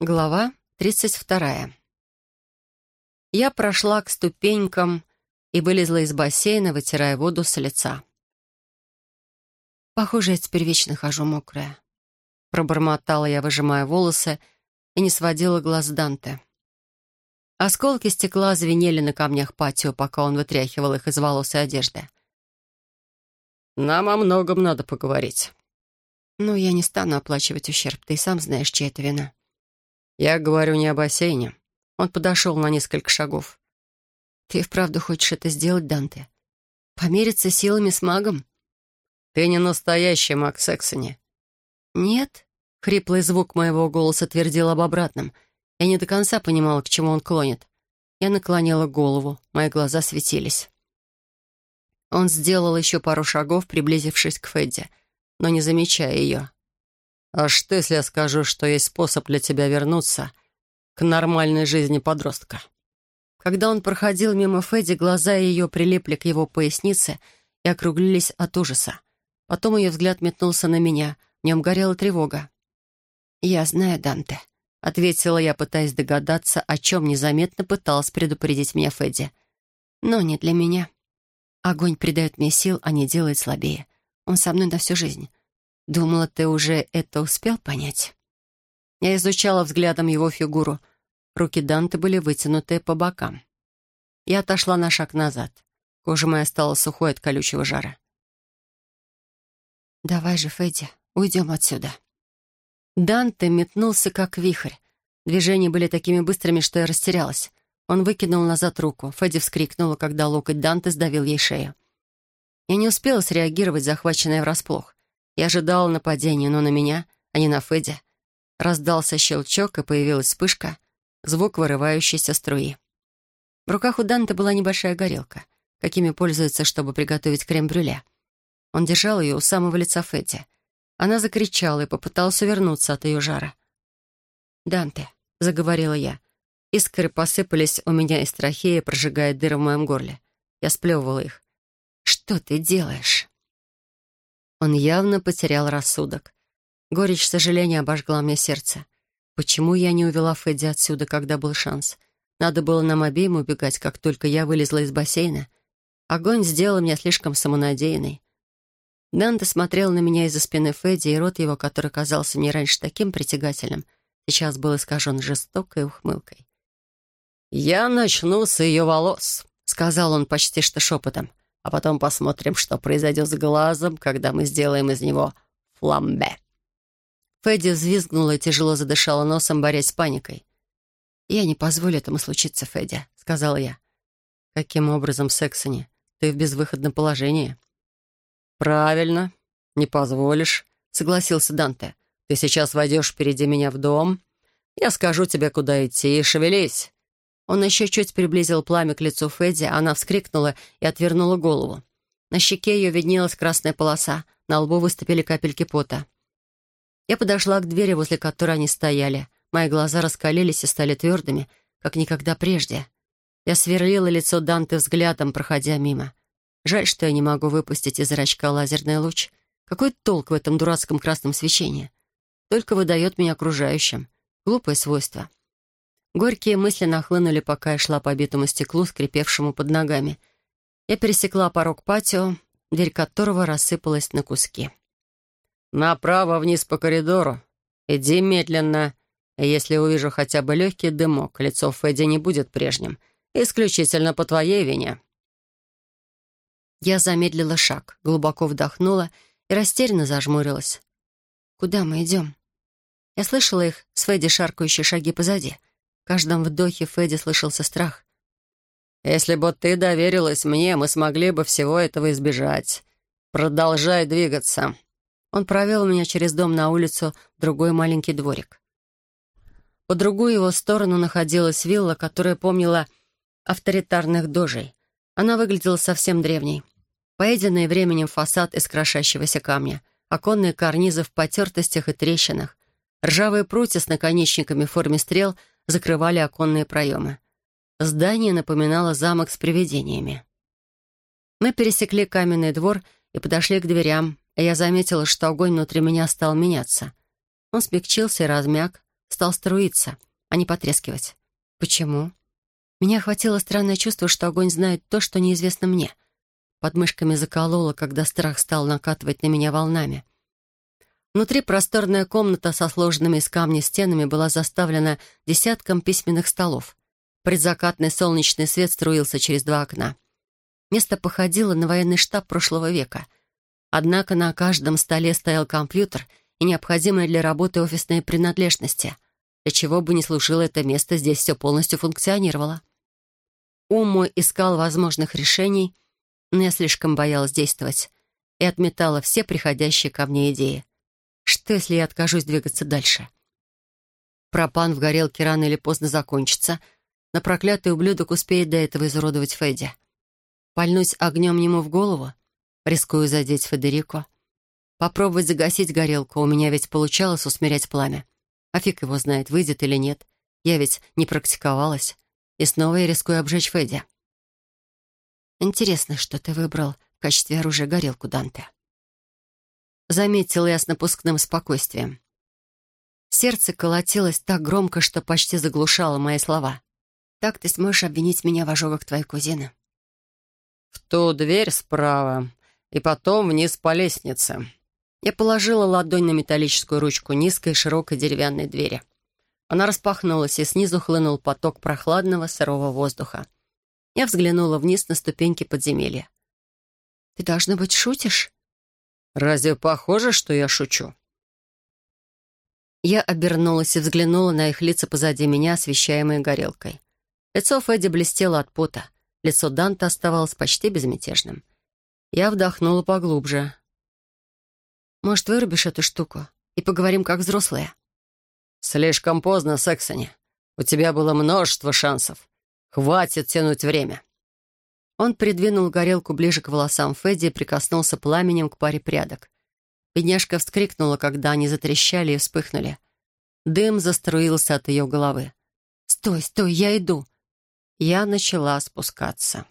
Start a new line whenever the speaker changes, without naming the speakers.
Глава 32. Я прошла к ступенькам и вылезла из бассейна, вытирая воду с лица. «Похоже, я теперь вечно хожу мокрая». Пробормотала я, выжимая волосы, и не сводила глаз Данте. Осколки стекла звенели на камнях патио, пока он вытряхивал их из волос и одежды.
«Нам о многом надо поговорить».
«Ну, я не стану оплачивать ущерб, ты сам знаешь, чья это вина».
«Я говорю не о бассейне».
Он подошел на несколько шагов. «Ты вправду хочешь это сделать, Данте? Помериться силами с магом?»
«Ты не настоящий маг Сексони».
«Нет?» — хриплый звук моего голоса твердил об обратном. Я не до конца понимала, к чему он клонит. Я наклонила голову, мои глаза светились. Он сделал еще пару шагов, приблизившись к Федди, но не замечая ее.
А что, если я скажу, что есть способ для тебя вернуться к нормальной жизни подростка?»
Когда он проходил мимо Федди, глаза ее прилипли к его пояснице и округлились от ужаса. Потом ее взгляд метнулся на меня, в нем горела тревога. «Я знаю, Данте», — ответила я, пытаясь догадаться, о чем незаметно пыталась предупредить меня Федди. «Но не для меня. Огонь придает мне сил, а не делает слабее. Он со мной на всю жизнь. Думала, ты уже это успел понять?» Я изучала взглядом его фигуру. Руки Данте были вытянуты по бокам. Я отошла на шаг назад. Кожа моя стала сухой от колючего жара. «Давай же, Федди, уйдем отсюда». Данте метнулся, как вихрь. Движения были такими быстрыми, что я растерялась. Он выкинул назад руку. Федди вскрикнула, когда локоть Данте сдавил ей шею. Я не успела среагировать, захваченная врасплох. Я ожидала нападения, но на меня, а не на Федя. Раздался щелчок, и появилась вспышка, звук вырывающейся струи. В руках у Данте была небольшая горелка, какими пользуются, чтобы приготовить крем-брюле. Он держал ее у самого лица Федди. Она закричала и попыталась увернуться от ее жара. «Данте», — заговорила я. Искры посыпались у меня из трахеи, прожигая дыры в моем горле. Я сплевывала их. «Что ты делаешь?» Он явно потерял рассудок. Горечь сожаления обожгла мне сердце. Почему я не увела Федди отсюда, когда был шанс? Надо было нам обеим убегать, как только я вылезла из бассейна. Огонь сделал меня слишком самонадеянной. Данте смотрел на меня из-за спины Федди, и рот его, который казался мне раньше таким притягательным, сейчас был искажен жестокой ухмылкой.
«Я начну с ее волос», — сказал он почти что шепотом а потом посмотрим, что произойдет с глазом, когда мы сделаем из него фламбе».
Федди взвизгнула и тяжело задышала носом, борясь с паникой. «Я не позволю этому случиться, Федди», — сказала я. «Каким образом, Сексони? Ты в безвыходном положении».
«Правильно, не позволишь», — согласился Данте. «Ты сейчас войдешь впереди меня в дом. Я скажу тебе, куда идти, шевелись.
Он еще чуть приблизил пламя к лицу Федди, она вскрикнула и отвернула голову. На щеке ее виднелась красная полоса, на лбу выступили капельки пота. Я подошла к двери, возле которой они стояли. Мои глаза раскалились и стали твердыми, как никогда прежде. Я сверлила лицо Данте взглядом, проходя мимо. Жаль, что я не могу выпустить из зрачка лазерный луч. Какой толк в этом дурацком красном свечении? Только выдает меня окружающим. Глупое свойство. Горькие мысли нахлынули, пока я шла по битому стеклу, скрипевшему под ногами. Я пересекла порог патио, дверь которого рассыпалась на куски.
«Направо вниз по коридору. Иди медленно. Если увижу хотя бы легкий дымок, лицо Федди не будет прежним. Исключительно по твоей вине».
Я замедлила шаг, глубоко вдохнула и растерянно зажмурилась. «Куда мы идем?» Я слышала их с Федди шаркающие шаги позади — каждом вдохе Федди слышался страх.
«Если бы ты доверилась мне, мы смогли бы всего этого избежать. Продолжай двигаться».
Он провел меня через дом на улицу в другой маленький дворик. По другую его сторону находилась вилла, которая помнила авторитарных дожей. Она выглядела совсем древней. Поеденный временем фасад из крошащегося камня, оконные карнизы в потертостях и трещинах, ржавые прутья с наконечниками в форме стрел закрывали оконные проемы. Здание напоминало замок с привидениями. Мы пересекли каменный двор и подошли к дверям, и я заметила, что огонь внутри меня стал меняться. Он смягчился и размяк, стал струиться, а не потрескивать. Почему? Меня охватило странное чувство, что огонь знает то, что неизвестно мне. Под мышками закололо, когда страх стал накатывать на меня волнами. Внутри просторная комната со сложенными из камня стенами была заставлена десятком письменных столов. Предзакатный солнечный свет струился через два окна. Место походило на военный штаб прошлого века. Однако на каждом столе стоял компьютер и необходимые для работы офисные принадлежности. Для чего бы ни служило это место, здесь все полностью функционировало. Ум мой искал возможных решений, но я слишком боялась действовать и отметала все приходящие ко мне идеи. Что, если я откажусь двигаться дальше? Пропан в горелке рано или поздно закончится, но проклятый ублюдок успеет до этого изуродовать Федди. Пальнуть огнем ему в голову? Рискую задеть Федерико. Попробовать загасить горелку, у меня ведь получалось усмирять пламя. А фиг его знает, выйдет или нет. Я ведь не практиковалась. И снова я рискую обжечь Федя. «Интересно, что ты выбрал в качестве оружия горелку, Данте?» Заметила я с напускным спокойствием. Сердце колотилось так громко, что почти заглушало мои слова. «Так ты сможешь обвинить меня в ожогах твоей кузины?»
«В ту дверь справа, и потом вниз по лестнице».
Я положила ладонь на металлическую ручку низкой широкой деревянной двери. Она распахнулась, и снизу хлынул поток прохладного сырого воздуха. Я взглянула вниз на ступеньки подземелья. «Ты, должно быть, шутишь?»
«Разве похоже, что я шучу?»
Я обернулась и взглянула на их лица позади меня, освещаемые горелкой. Лицо Федди блестело от пота. Лицо Данта оставалось почти безмятежным. Я вдохнула поглубже. «Может, вырубишь эту штуку и поговорим как взрослые?»
«Слишком поздно, Сексони. У тебя было множество шансов. Хватит тянуть время».
Он придвинул горелку ближе к волосам Федди и прикоснулся пламенем к паре прядок. Бедняжка вскрикнула, когда они затрещали и вспыхнули. Дым заструился от ее головы. «Стой, стой, я иду!» Я начала спускаться.